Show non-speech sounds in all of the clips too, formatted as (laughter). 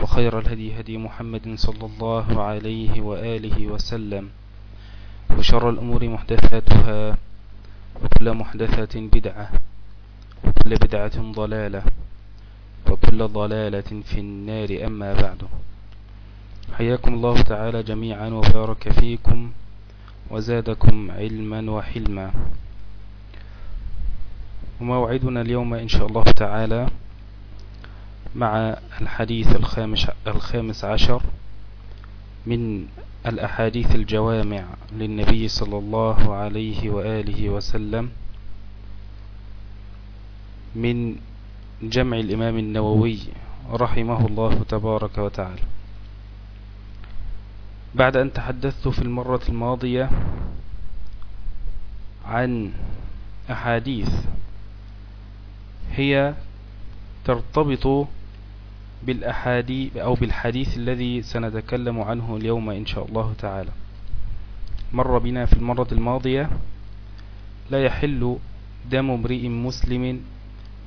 وخير الهدي هدي محمد صلى الله عليه وآله وسلم وشر الأمور محدثاتها وكل محدثة بدعة وكل بدعة ضلالة وكل ضلالة في النار أما بعد. حياكم الله تعالى جميعا وبارك فيكم وزادكم علما وحلما. وموعدنا اليوم إن شاء الله تعالى مع الحديث الخامس, الخامس عشر من الأحاديث الجوامع للنبي صلى الله عليه وآله وسلم من جمع الإمام النووي رحمه الله تبارك وتعالى. بعد أن تحدثت في المرة الماضية عن أحاديث هي ترتبط بالأحاديث أو بالحديث الذي سنتكلم عنه اليوم إن شاء الله تعالى. مر بنا في المرة الماضية لا يحل دم امرئ مسلم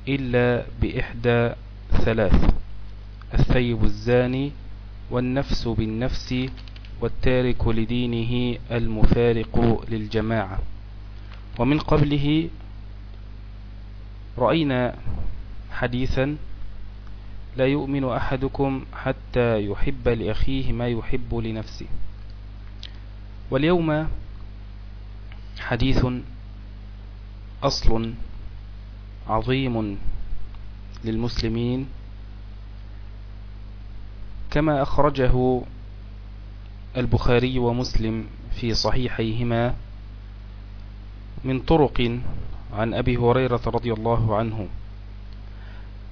إلا بإحدى ثلاث الثيب الزاني والنفس بالنفس والتارك لدينه المفارق للجماعة. ومن قبله رأينا حديثا لا يؤمن أحدكم حتى يحب لأخيه ما يحب لنفسه. واليوم حديث أصل عظيم للمسلمين كما أخرجه البخاري ومسلم في صحيحيهما من طرق عن أبي هريرة رضي الله عنه.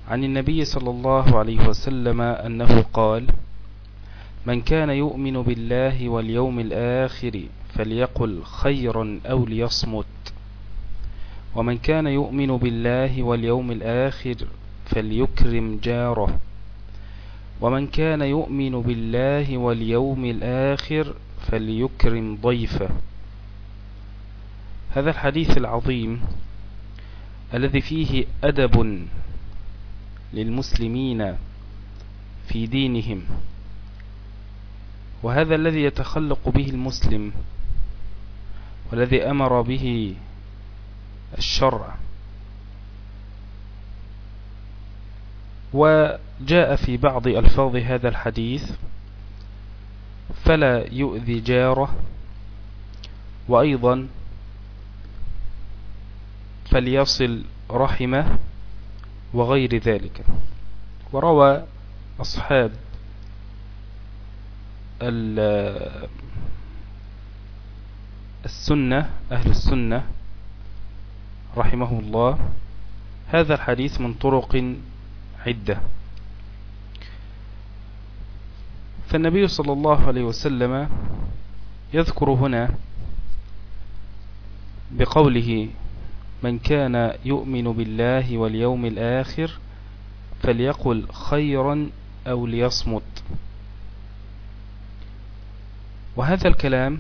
عن النبي صلى الله عليه وسلم أنه قال من كان يؤمن بالله واليوم الآخر فليقل خيرا أو ليصمت ومن كان يؤمن بالله واليوم الآخر فليكرم جاره ومن كان يؤمن بالله واليوم الآخر فليكرم ضيفه. هذا الحديث العظيم الذي فيه أدب للمسلمين في دينهم. وهذا الذي يتخلق به المسلم والذي أمر به الشرع. وجاء في بعض ألفاظ هذا الحديث فلا يؤذي جاره. وأيضا فليصل رحمه. وغير ذلك. وروى أصحاب السنة أهل السنة رحمه الله هذا الحديث من طرق عدة. فالنبي صلى الله عليه وسلم يذكر هنا بقوله من كان يؤمن بالله واليوم الآخر فليقل خيرا أو ليصمت. وهذا الكلام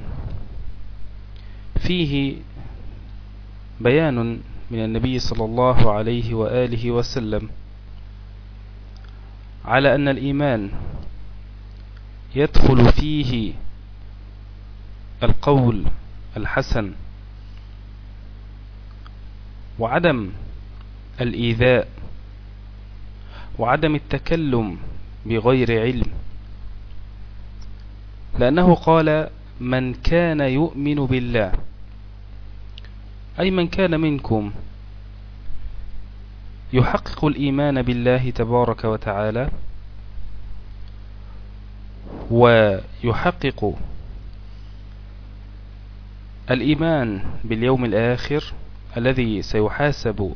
فيه بيان من النبي صلى الله عليه وآله وسلم على أن الإيمان يدخل فيه القول الحسن وعدم الإيذاء وعدم التكلم بغير علم. لأنه قال من كان يؤمن بالله أي من كان منكم يحقق الإيمان بالله تبارك وتعالى ويحقق الإيمان باليوم الآخر الذي سيحاسب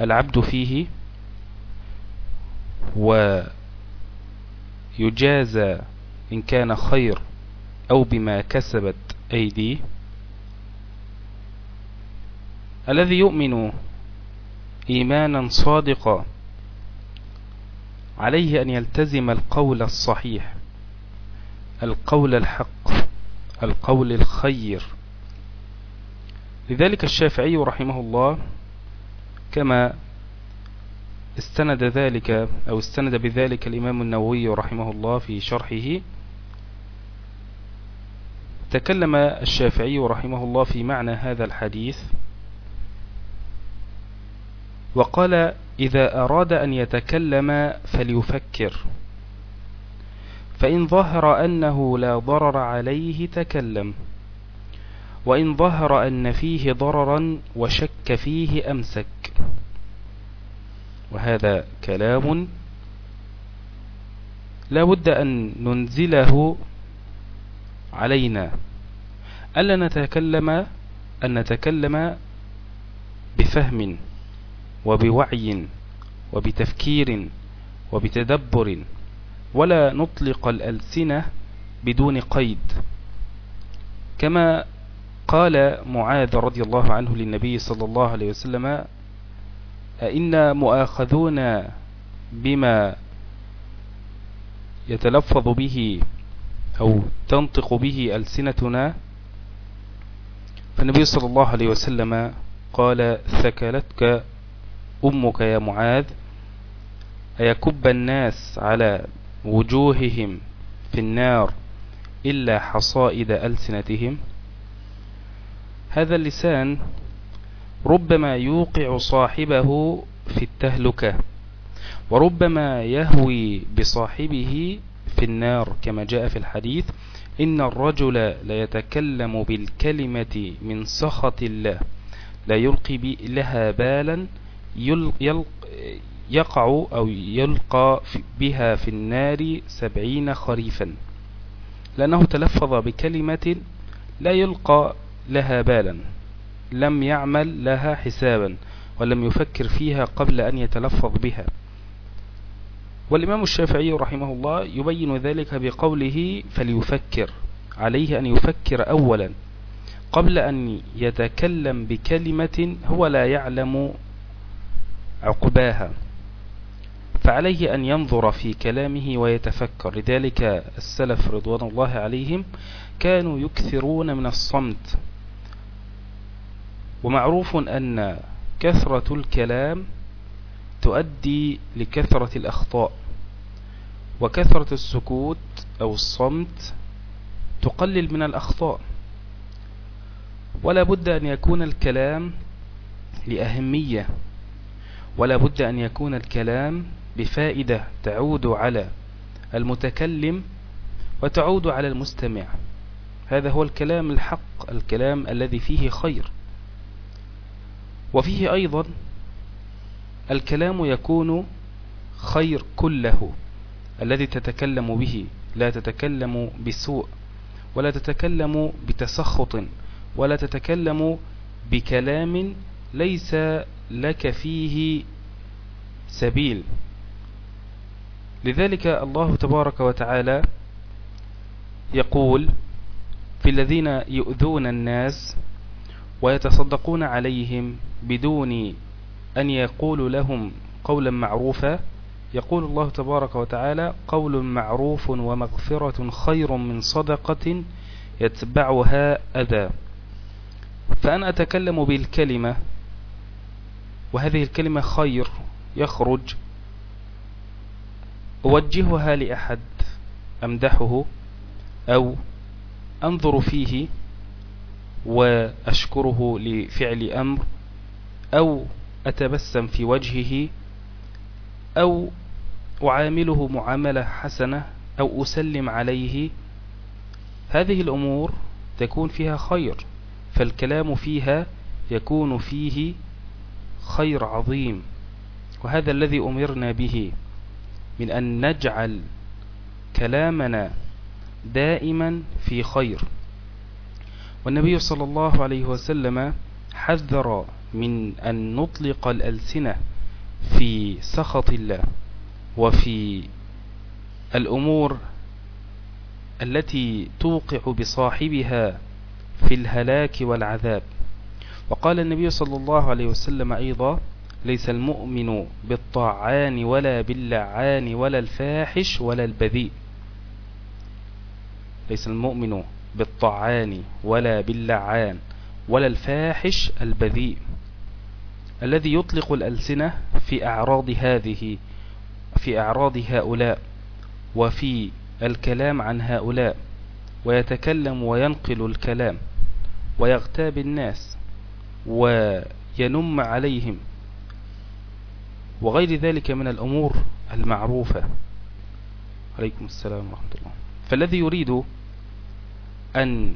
العبد فيه ويجازى إن كان خير أو بما كسبت أيدي الذي يؤمن إيمانا صادقا عليه أن يلتزم القول الصحيح القول الحق القول الخير. لذلك الشافعي رحمه الله كما استند ذلك أو استند بذلك الإمام النووي رحمه الله في شرحه تكلم الشافعي رحمه الله في معنى هذا الحديث وقال إذا أراد أن يتكلم فليفكر فإن ظهر أنه لا ضرر عليه تكلم. وإن ظهر أن فيه ضررا وشك فيه أمسك. وهذا كلام لا بد أن ننزله علينا. ألا نتكلم أن نتكلم بفهم وبوعي وبتفكير وبتدبر ولا نطلق الألسنة بدون قيد. كما قال معاذ رضي الله عنه للنبي صلى الله عليه وسلم أئنا مؤاخذون بما يتلفظ به أو تنطق به ألسنتنا؟ فالنبي صلى الله عليه وسلم قال ثكلتك أمك يا معاذ أيكب الناس على وجوههم في النار إلا حصائد ألسنتهم؟ هذا اللسان ربما يوقع صاحبه في التهلكة وربما يهوي بصاحبه في النار كما جاء في الحديث إن الرجل ليتكلم بالكلمة من سخط الله لا يلقي لها بالا يقع أو يلقى بها في النار سبعين خريفا. لأنه تلفظ بكلمة لا يلقى لها بالا لم يعمل لها حسابا ولم يفكر فيها قبل أن يتلفظ بها. والإمام الشافعي رحمه الله يبين ذلك بقوله فليفكر عليه أن يفكر أولا قبل أن يتكلم بكلمة هو لا يعلم عقباها. فعليه أن ينظر في كلامه ويتفكر. لذلك السلف رضوان الله عليهم كانوا يكثرون من الصمت. ومعروف أن كثرة الكلام تؤدي لكثرة الأخطاء وكثرة السكوت أو الصمت تقلل من الأخطاء. ولا بد أن يكون الكلام لأهمية ولا بد أن يكون الكلام بفائدة تعود على المتكلم وتعود على المستمع. هذا هو الكلام الحق الكلام الذي فيه خير. وفيه أيضا الكلام يكون خير كله الذي تتكلم به لا تتكلم بسوء ولا تتكلم بتسخط ولا تتكلم بكلام ليس لك فيه سبيل. لذلك الله تبارك وتعالى يقول في الذين يؤذون الناس ويتصدقون عليهم بدون أن يقول لهم قولا معروفا. يقول الله تبارك وتعالى قول معروف ومغفرة خير من صدقة يتبعها أذى. فأنا أتكلم بالكلمة وهذه الكلمة خير يخرج. أوجهها لأحد أمدحه أو أنظر فيه. وأشكره لفعل أمر أو أتبسم في وجهه أو أعامله معاملة حسنة أو أسلم عليه. هذه الأمور تكون فيها خير فالكلام فيها يكون فيه خير عظيم وهذا الذي أمرنا به من أن نجعل كلامنا دائما في خير. والنبي صلى الله عليه وسلم حذر من أن نطلق الألسنة في سخط الله وفي الأمور التي توقع بصاحبها في الهلاك والعذاب. وقال النبي صلى الله عليه وسلم أيضا ليس المؤمن بالطاعان ولا باللعان ولا الفاحش ولا البذيء. ليس المؤمن بالطعان ولا باللعان ولا الفاحش البذيء الذي يطلق الألسنة في أعراض هذه في أعراض هؤلاء وفي الكلام عن هؤلاء ويتكلم وينقل الكلام ويغتاب الناس وينم عليهم وغير ذلك من الأمور المعروفة. عليكم السلام ورحمة الله. فالذي يريد أن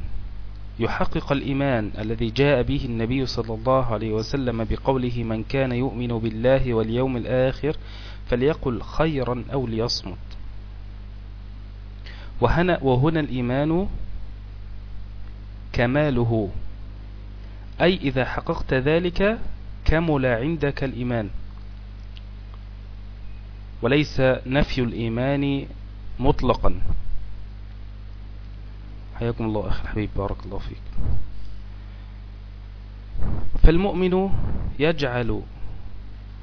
يحقق الإيمان الذي جاء به النبي صلى الله عليه وسلم بقوله من كان يؤمن بالله واليوم الآخر فليقل خيرا أو ليصمت. وهنا, وهنا الإيمان كماله. أي إذا حققت ذلك كمل عندك الإيمان. وليس نفي الإيمان مطلقا. حياكم الله أخي الحبيب بارك الله فيك. فالمؤمن يجعل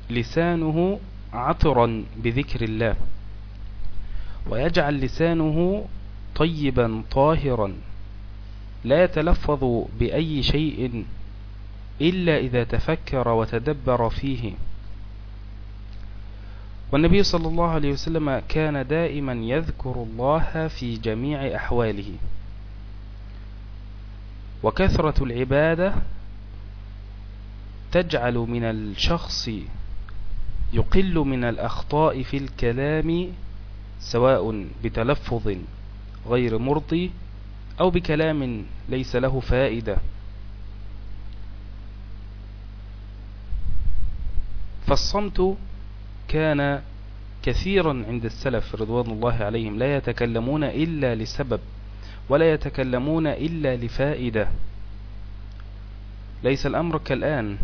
لسانه عطرا بذكر الله ويجعل لسانه طيبا طاهرا لا يتلفظ بأي شيء إلا إذا تفكر وتدبر فيه. والنبي صلى الله عليه وسلم كان دائما يذكر الله في جميع أحواله. وكثرة العبادة تجعل من الشخص يقل من الأخطاء في الكلام سواء بتلفظ غير مرضي أو بكلام ليس له فائدة. فالصمت كان كثيرا عند السلف رضوان الله عليهم لا يتكلمون إلا لسبب. ولا يتكلمون إلا لفائدة. ليس الأمر كالآن.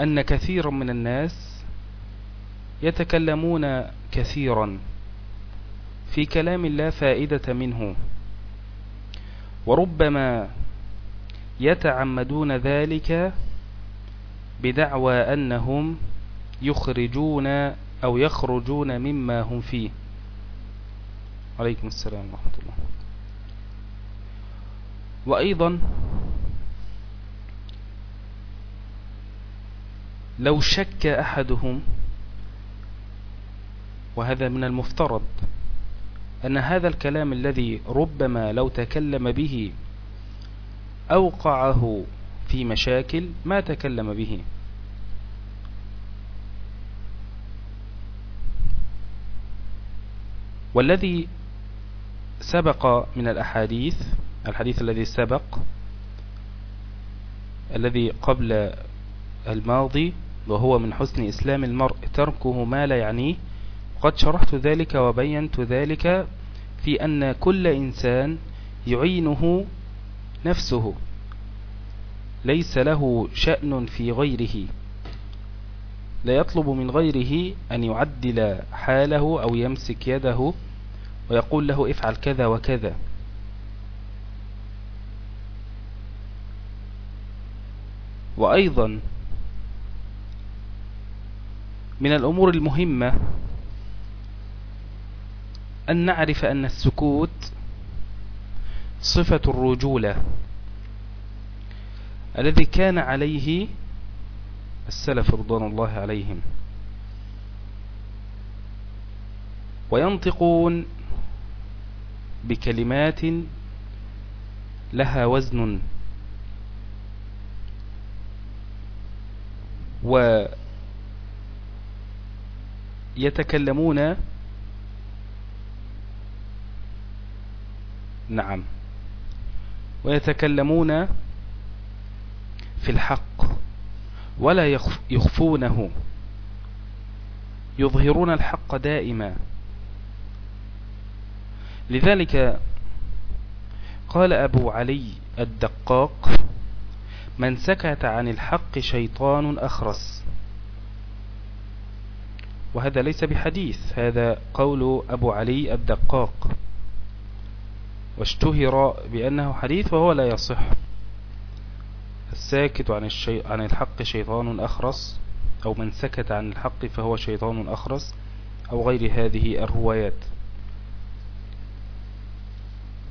أن كثيرا من الناس يتكلمون كثيرا في كلام لا فائدة منه. وربما يتعمدون ذلك بدعوى أنهم يخرجون أو يخرجون مما هم فيه. عليكم السلام ورحمة الله. وأيضا لو شك أحدهم وهذا من المفترض أن هذا الكلام الذي ربما لو تكلم به أوقعه في مشاكل ما تكلم به. والذي سبق من الأحاديث الحديث الذي سبق الذي قبل الماضي وهو من حسن إسلام المرء تركه ما لا يعنيه. قد شرحت ذلك وبينت ذلك في أن كل إنسان يعينه نفسه. ليس له شأن في غيره. لا يطلب من غيره أن يعدل حاله أو يمسك يده. ويقول له افعل كذا وكذا. وأيضا من الأمور المهمة أن نعرف أن السكوت صفة الرجولة الذي كان عليه السلف رضوان الله عليهم. وينطقون بكلمات لها وزن. ويتكلمون. نعم. ويتكلمون في الحق ولا يخفونه. يظهرون الحق دائما. لذلك قال أبو علي الدقاق من سكت عن الحق شيطان أخرس. وهذا ليس بحديث هذا قول أبو علي الدقاق. واشتهر بأنه حديث وهو لا يصح. الساكت عن, الشي... عن الحق شيطان أخرس أو من سكت عن الحق فهو شيطان أخرس أو غير هذه الروايات.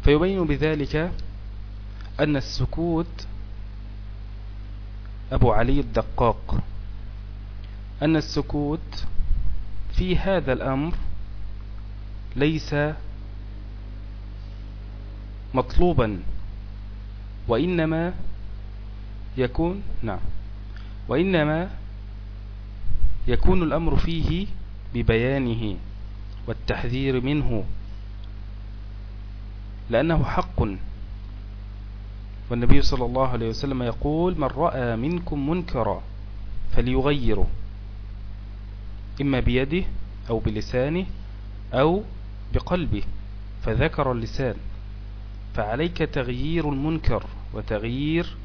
فيبين بذلك أن السكوت أبو علي الدقاق. أن السكوت في هذا الأمر ليس مطلوبا وإنما يكون نعم وإنما يكون الأمر فيه ببيانه والتحذير منه. لأنه حق. والنبي صلى الله عليه وسلم يقول من رأى منكم منكرا فليغيره إما بيده أو بلسانه أو بقلبه فذكر اللسان. فعليك تغيير المنكر وتغيير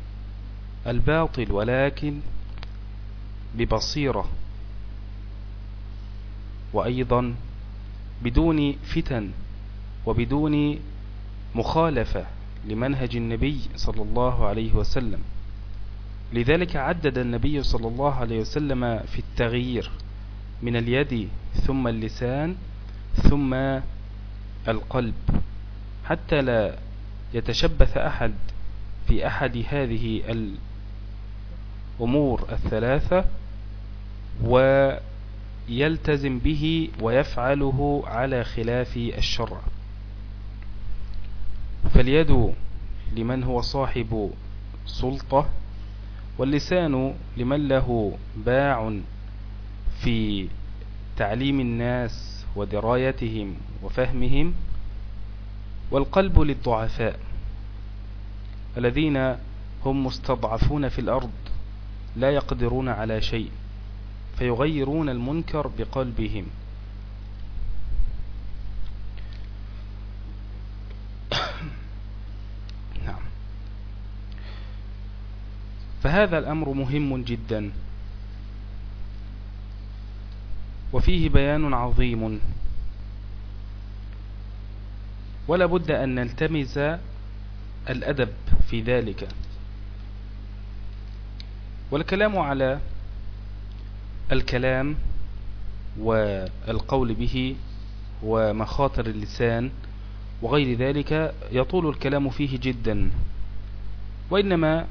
الباطل ولكن ببصيرة وأيضا بدون فتن وبدون مخالفة لمنهج النبي صلى الله عليه وسلم. لذلك عدد النبي صلى الله عليه وسلم في التغيير من اليد ثم اللسان ثم القلب حتى لا يتشبث أحد في أحد هذه الأمور الثلاثة ويلتزم به ويفعله على خلاف الشرع. فاليد لمن هو صاحب سلطة واللسان لمن له باع في تعليم الناس ودرايتهم وفهمهم والقلب للضعفاء الذين هم مستضعفون في الأرض لا يقدرون على شيء فيغيرون المنكر بقلبهم نعم فهذا الأمر مهم جدا. وفيه بيان عظيم. ولا بد أن نلتمس الأدب في ذلك. والكلام على الكلام والقول به ومخاطر اللسان وغير ذلك يطول الكلام فيه جدا. وإنما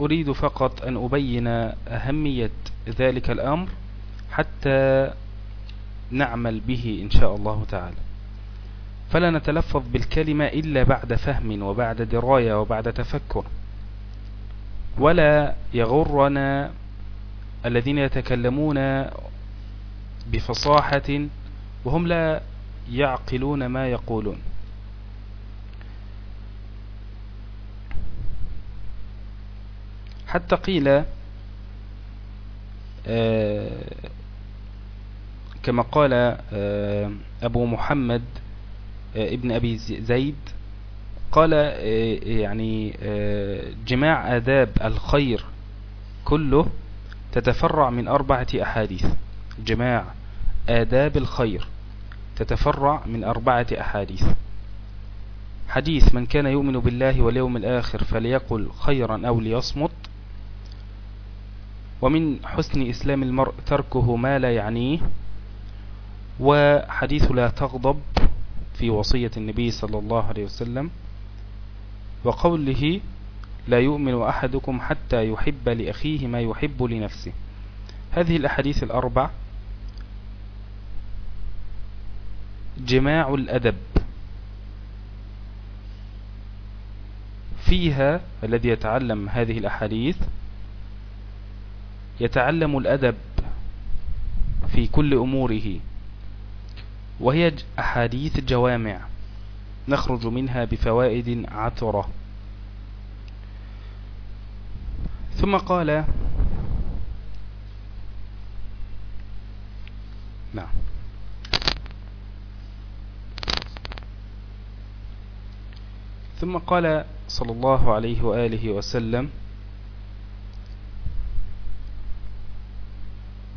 أريد فقط أن أبين أهمية ذلك الأمر حتى نعمل به إن شاء الله تعالى. فلا نتلفظ بالكلمة إلا بعد فهم وبعد دراية وبعد تفكر. ولا يغرنا الذين يتكلمون بفصاحة وهم لا يعقلون ما يقولون. حتى قيل آه، كما قال آه، أبو محمد آه، ابن أبي زيد قال يعني جماع آداب الخير كله تتفرع من أربعة أحاديث. جماع آداب الخير تتفرع من أربعة أحاديث. حديث من كان يؤمن بالله واليوم الآخر فليقل خيرا أو ليصمت ومن حسن إسلام المرء تركه ما لا يعنيه وحديث لا تغضب في وصية النبي صلى الله عليه وسلم وقوله لا يؤمن أحدكم حتى يحب لأخيه ما يحب لنفسه. هذه الأحاديث الأربع جماع الأدب. فيها الذي يتعلم هذه الأحاديث يتعلم الأدب في كل أموره وهي أحاديث جوامع نخرج منها بفوائد عطرة. ثم قال نعم. ثم قال صلى الله عليه وآله وسلم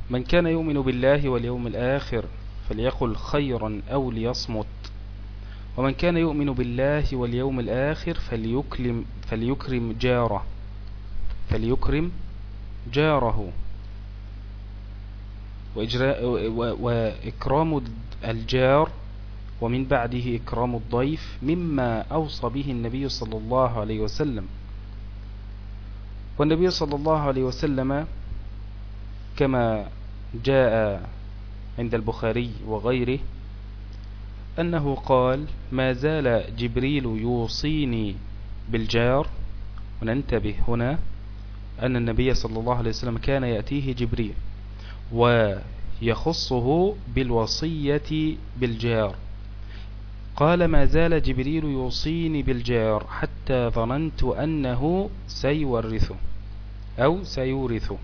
من كان يؤمن بالله واليوم الآخر فليقل خيرا أو ليصمت. ومن كان يؤمن بالله واليوم الآخر فليكرم, فليكرم جاره. فليكرم جاره. وإجراء وإكرام الجار ومن بعده إكرام الضيف مما أوصى به النبي صلى الله عليه وسلم. والنبي صلى الله عليه وسلم كما جاء عند البخاري وغيره أنه قال ما زال جبريل يوصيني بالجار. وننتبه هنا أن النبي صلى الله عليه وسلم كان يأتيه جبريل ويخصه بالوصية بالجار. قال ما زال جبريل يوصيني بالجار حتى ظننت أنه سيورثه أو سيورثه.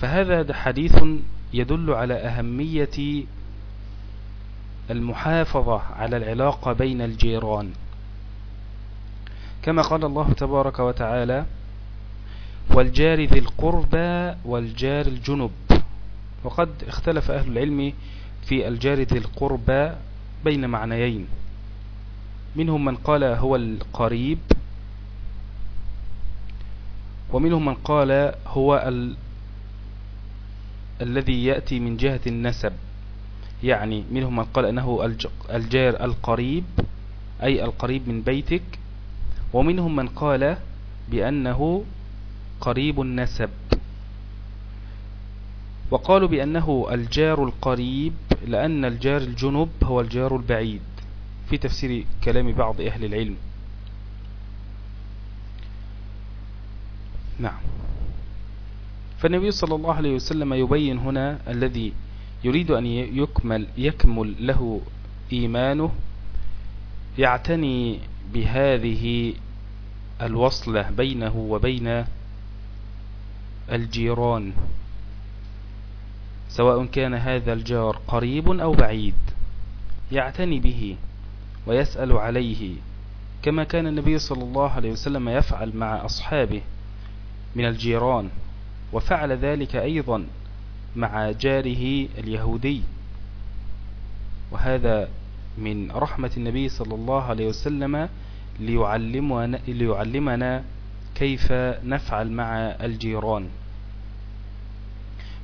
فهذا حديث يدل على أهمية المحافظة على العلاقة بين الجيران كما قال الله تبارك وتعالى والجار ذي القربى والجار الجنب وقد اختلف أهل العلم في الجار ذي القربى بين معنيين منهم من قال هو القريب ومنهم من قال هو. الذي يأتي من جهة النسب يعني منهم من قال أنه الجار القريب أي القريب من بيتك ومنهم من قال بأنه قريب النسب. وقالوا بأنه الجار القريب لأن الجار الجنب هو الجار البعيد في تفسير كلام بعض أهل العلم. نعم. فالنبي صلى الله عليه وسلم يبين هنا الذي يريد أن يكمل, يكمل له إيمانه يعتني بهذه الوصلة بينه وبين الجيران سواء كان هذا الجار قريب أو بعيد يعتني به ويسأل عليه كما كان النبي صلى الله عليه وسلم يفعل مع أصحابه من الجيران. وفعل ذلك أيضا مع جاره اليهودي. وهذا من رحمة النبي صلى الله عليه وسلم ليعلمنا, ليعلمنا كيف نفعل مع الجيران.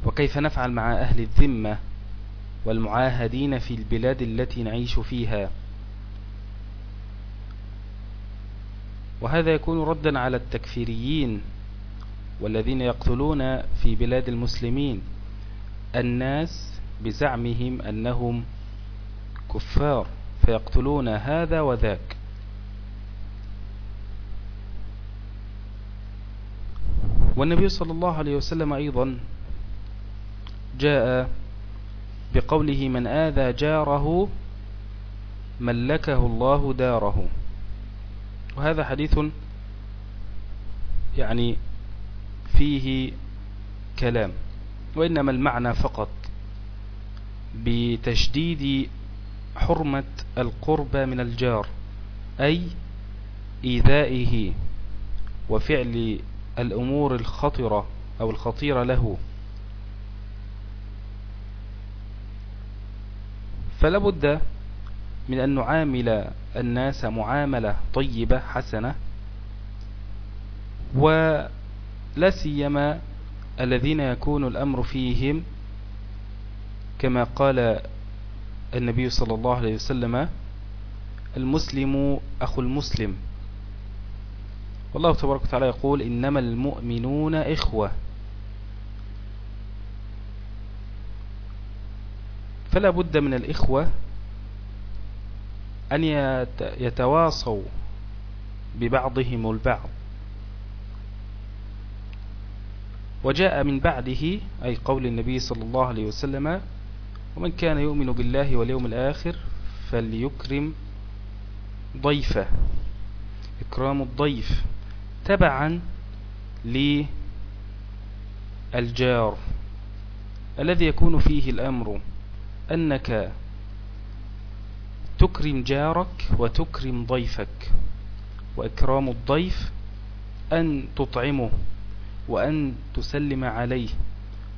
وكيف نفعل مع أهل الذمة والمعاهدين في البلاد التي نعيش فيها. وهذا يكون ردا على التكفيريين والذين يقتلون في بلاد المسلمين الناس بزعمهم أنهم كفار فيقتلون هذا وذاك. والنبي صلى الله عليه وسلم أيضا جاء بقوله من آذى جاره ملكه الله داره وهذا حديث يعني فيه كلام وإنما المعنى فقط بتشديد حرمة القربى من الجار أي إيذائه وفعل الأمور الخطرة أو الخطيرة له. فلا بد من أن نعامل الناس معاملة طيبة حسنة ولا سيما الذين يكون الأمر فيهم كما قال النبي صلى الله عليه وسلم المسلم أخو المسلم. والله تبارك وتعالى يقول إنما المؤمنون إخوة. فلا بد من الإخوة أن يتواصوا ببعضهم البعض. وجاء من بعده أي قول النبي صلى الله عليه وسلم ومن كان يؤمن بالله واليوم الآخر فليكرم ضيفه. إكرام الضيف تبعا للجار الذي يكون فيه الأمر أنك تكرم جارك وتكرم ضيفك. وإكرام الضيف أن تطعمه. وأن تسلم عليه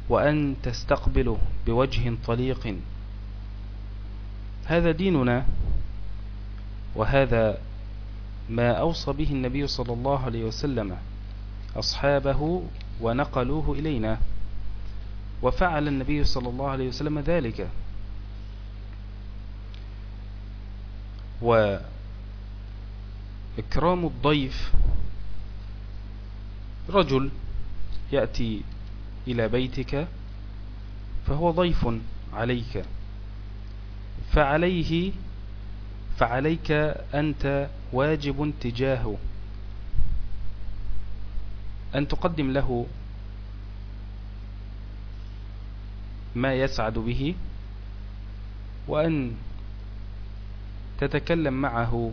وأن تستقبله بوجه طليق. هذا ديننا وهذا ما أوصى به النبي صلى الله عليه وسلم أصحابه ونقلوه إلينا. وفعل النبي صلى الله عليه وسلم ذلك. وإكرام الضيف رجل يأتي إلى بيتك فهو ضيف عليك. فعليه فعليك أنت واجب تجاهه. أن تقدم له ما يسعد به وأن تتكلم معه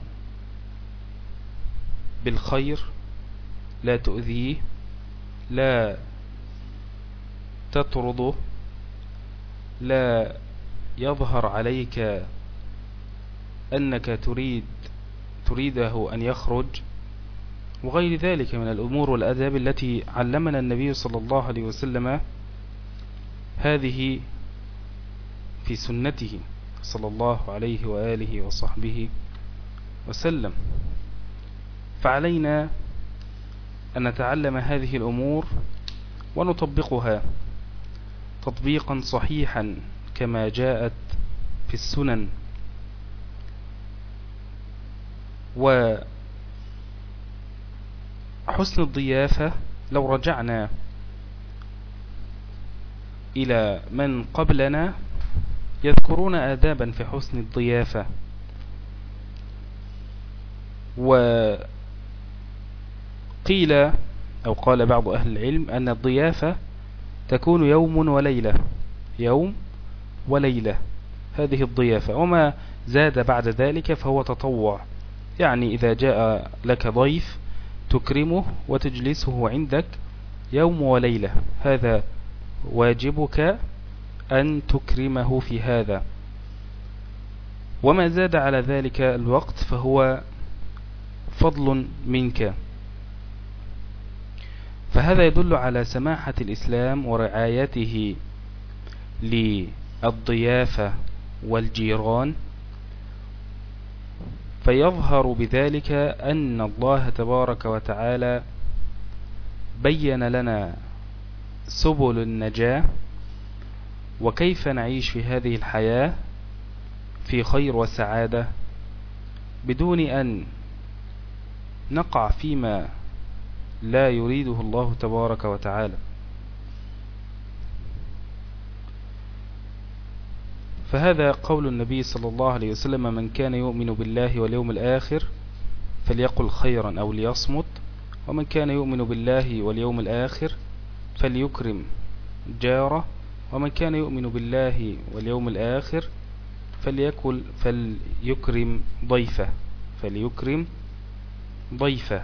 بالخير لا تؤذيه. لا تطرده لا يظهر عليك أنك تريد تريده أن يخرج وغير ذلك من الأمور والأداب التي علمنا النبي صلى الله عليه وسلم هذه في سنته صلى الله عليه وآله وصحبه وسلم. فعلينا أن نتعلم هذه الأمور ونطبقها تطبيقا صحيحا كما جاءت في السنن. وحسن الضيافة لو رجعنا إلى من قبلنا يذكرون آدابا في حسن الضيافة. وقيل أو قال بعض أهل العلم أن الضيافة تكون يوم وليلة يوم وليلة هذه الضيافة. وما زاد بعد ذلك فهو تطوع. يعني إذا جاء لك ضيف تكرمه وتجلسه عندك يوم وليلة هذا واجبك أن تكرمه في هذا. وما زاد على ذلك الوقت فهو فضل منك. فهذا يدل على سماحة الإسلام ورعايته للضيافة والجيران فيظهر بذلك أن الله تبارك وتعالى بين لنا سبل النجاة وكيف نعيش في هذه الحياة في خير وسعادة بدون أن نقع فيما لا يريده الله تبارك وتعالى. فهذا قول النبي صلى الله عليه وسلم من كان يؤمن بالله واليوم الآخر فليقل خيرا أو ليصمت ومن كان يؤمن بالله واليوم الآخر فليكرم جاره ومن كان يؤمن بالله واليوم الآخر فليكل فليكرم ضيفه فليكرم ضيفه.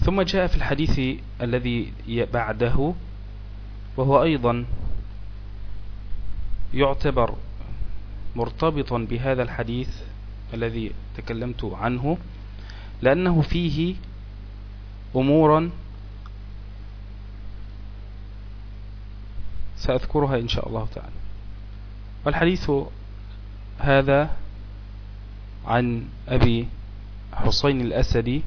ثم جاء في الحديث الذي بعده وهو أيضا يعتبر مرتبطا بهذا الحديث الذي تكلمت عنه لأنه فيه أمورا سأذكرها إن شاء الله تعالى. والحديث هذا عن أبي حسين الأسدي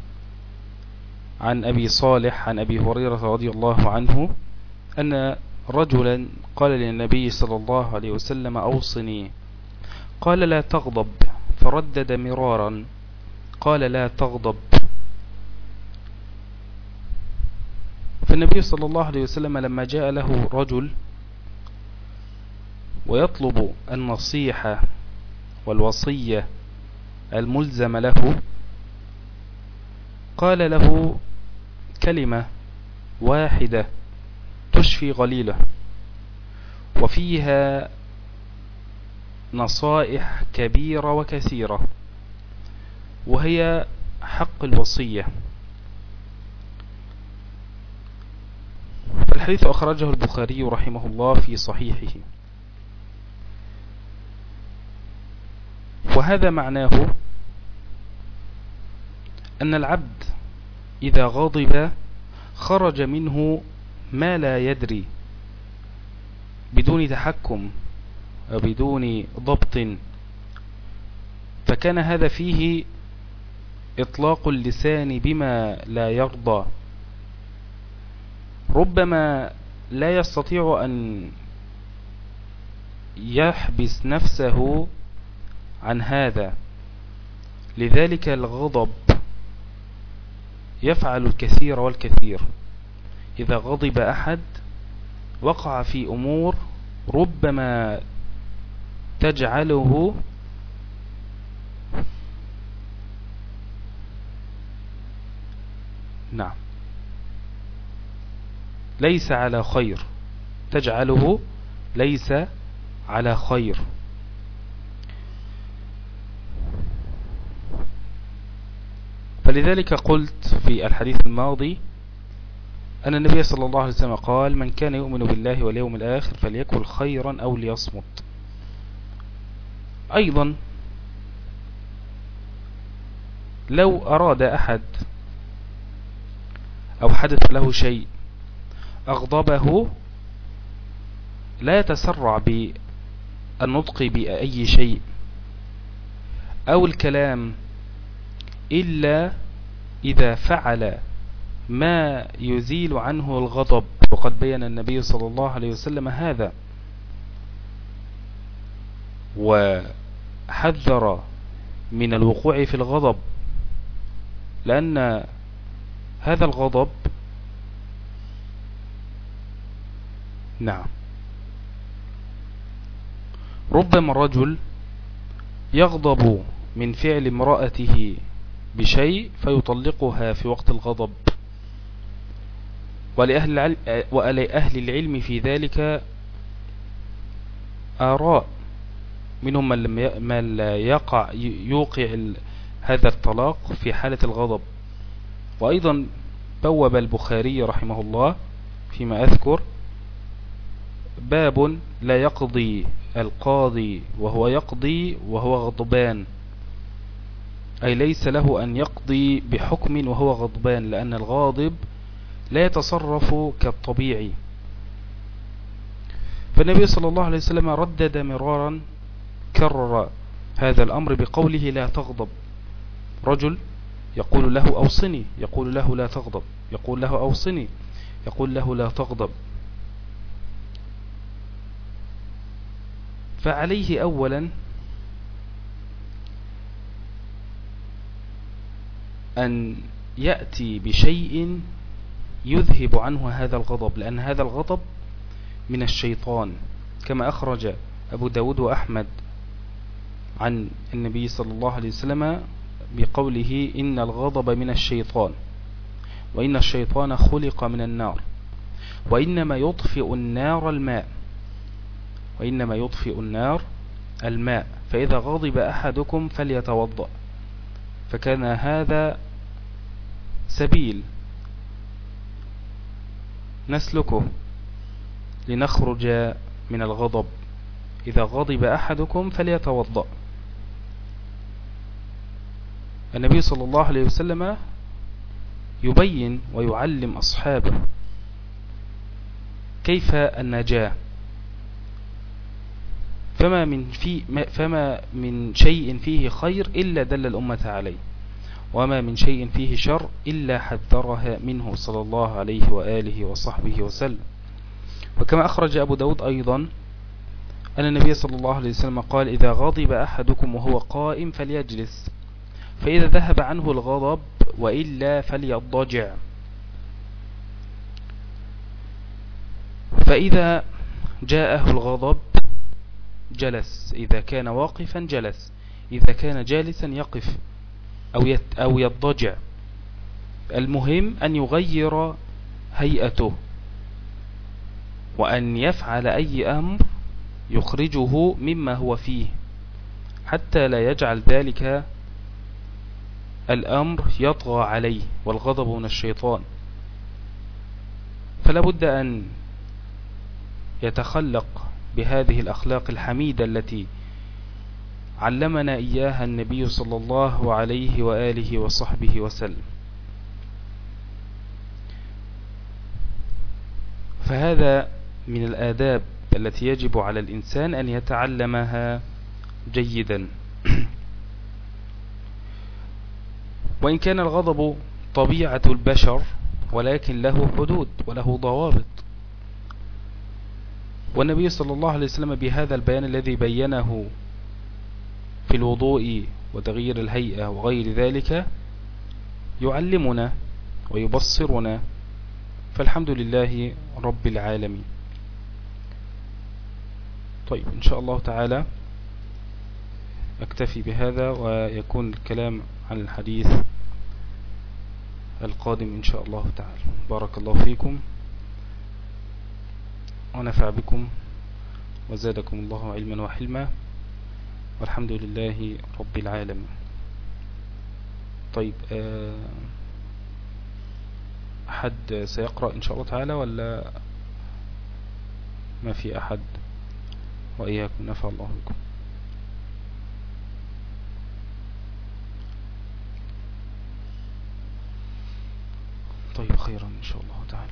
عن أبي صالح عن أبي هريرة رضي الله عنه أن رجلا قال للنبي صلى الله عليه وسلم أوصني قال لا تغضب فردد مرارا قال لا تغضب فالنبي صلى الله عليه وسلم لما جاء له رجل ويطلب النصيحة والوصية الملزم له قال له كلمة واحدة تشفي غليله وفيها نصائح كبيرة وكثيرة وهي حق الوصية. فالحديث أخرجه البخاري رحمه الله في صحيحه. وهذا معناه أن العبد إذا غضب خرج منه ما لا يدري بدون تحكم وبدون ضبط. فكان هذا فيه إطلاق اللسان بما لا يرضى. ربما لا يستطيع أن يحبس نفسه عن هذا لذلك الغضب يفعل الكثير والكثير. إذا غضب أحد وقع في أمور ربما تجعله نعم. ليس على خير. تجعله ليس على خير. فلذلك قلت في الحديث الماضي أن النبي صلى الله عليه وسلم قال من كان يؤمن بالله واليوم الآخر فليكل خيرا أو ليصمت. أيضا لو أراد أحد أو حدث له شيء أغضبه لا يتسرع بالنطق بأي شيء أو الكلام إلا إذا فعل ما يزيل عنه الغضب. وقد بين النبي صلى الله عليه وسلم هذا. وحذر من الوقوع في الغضب. لأن هذا الغضب نعم. ربما الرجل يغضب من فعل امرأته بشيء فيطلقها في وقت الغضب. ولأهل العلم في ذلك آراء. منهم من لا يقع يوقع هذا الطلاق في حالة الغضب. وأيضا بوب البخاري رحمه الله فيما أذكر باب لا يقضي القاضي وهو يقضي وهو غضبان. أي ليس له أن يقضي بحكم وهو غضبان لأن الغاضب لا يتصرف كالطبيعي. فالنبي صلى الله عليه وسلم ردد مرارا كرر هذا الأمر بقوله لا تغضب. رجل يقول له أوصني يقول له لا تغضب يقول له أوصني يقول له لا تغضب. فعليه أولا أن يأتي بشيء يذهب عنه هذا الغضب لأن هذا الغضب من الشيطان. كما أخرج أبو داود وأحمد عن النبي صلى الله عليه وسلم بقوله إن الغضب من الشيطان وإن الشيطان خلق من النار وإنما يطفئ النار الماء وإنما يطفئ النار الماء فإذا غضب أحدكم فليتوضأ. فكان هذا سبيل نسلكه لنخرج من الغضب. إذا غضب أحدكم فليتوضأ. النبي صلى الله عليه وسلم يبين ويعلم أصحابه كيف النجاة. فما من, في فما من شيء فيه خير إلا دل الأمة عليه وما من شيء فيه شر إلا حذرها منه صلى الله عليه وآله وصحبه وسلم. وكما أخرج أبو داود أيضا أن النبي صلى الله عليه وسلم قال إذا غضب أحدكم وهو قائم فليجلس فإذا ذهب عنه الغضب وإلا فليضجع. فإذا جاءه الغضب جلس إذا كان واقفا جلس إذا كان جالسا يقف أو, يت أو يضجع. المهم أن يغير هيئته وأن يفعل أي أمر يخرجه مما هو فيه حتى لا يجعل ذلك الأمر يطغى عليه والغضب من الشيطان. فلا بد أن يتخلق بهذه الأخلاق الحميدة التي علمنا إياها النبي صلى الله عليه وآله وصحبه وسلم. فهذا من الآداب التي يجب على الإنسان أن يتعلمها جيدا. (clears throat) وإن كان الغضب طبيعة البشر ولكن له حدود وله ضوابط. والنبي صلى الله عليه وسلم بهذا البيان الذي بينه في الوضوء وتغيير الهيئة وغير ذلك يعلمنا ويبصرنا فالحمد لله رب العالمين. طيب إن شاء الله تعالى أكتفي بهذا ويكون الكلام عن الحديث القادم إن شاء الله تعالى. بارك الله فيكم. ونفع بكم وزادكم الله علما وحلما والحمد لله رب العالمين. طيب آه، أحد سيقرأ إن شاء الله تعالى ولا ما في أحد؟ وإياكم نفع الله بكم. طيب خيرا إن شاء الله تعالى.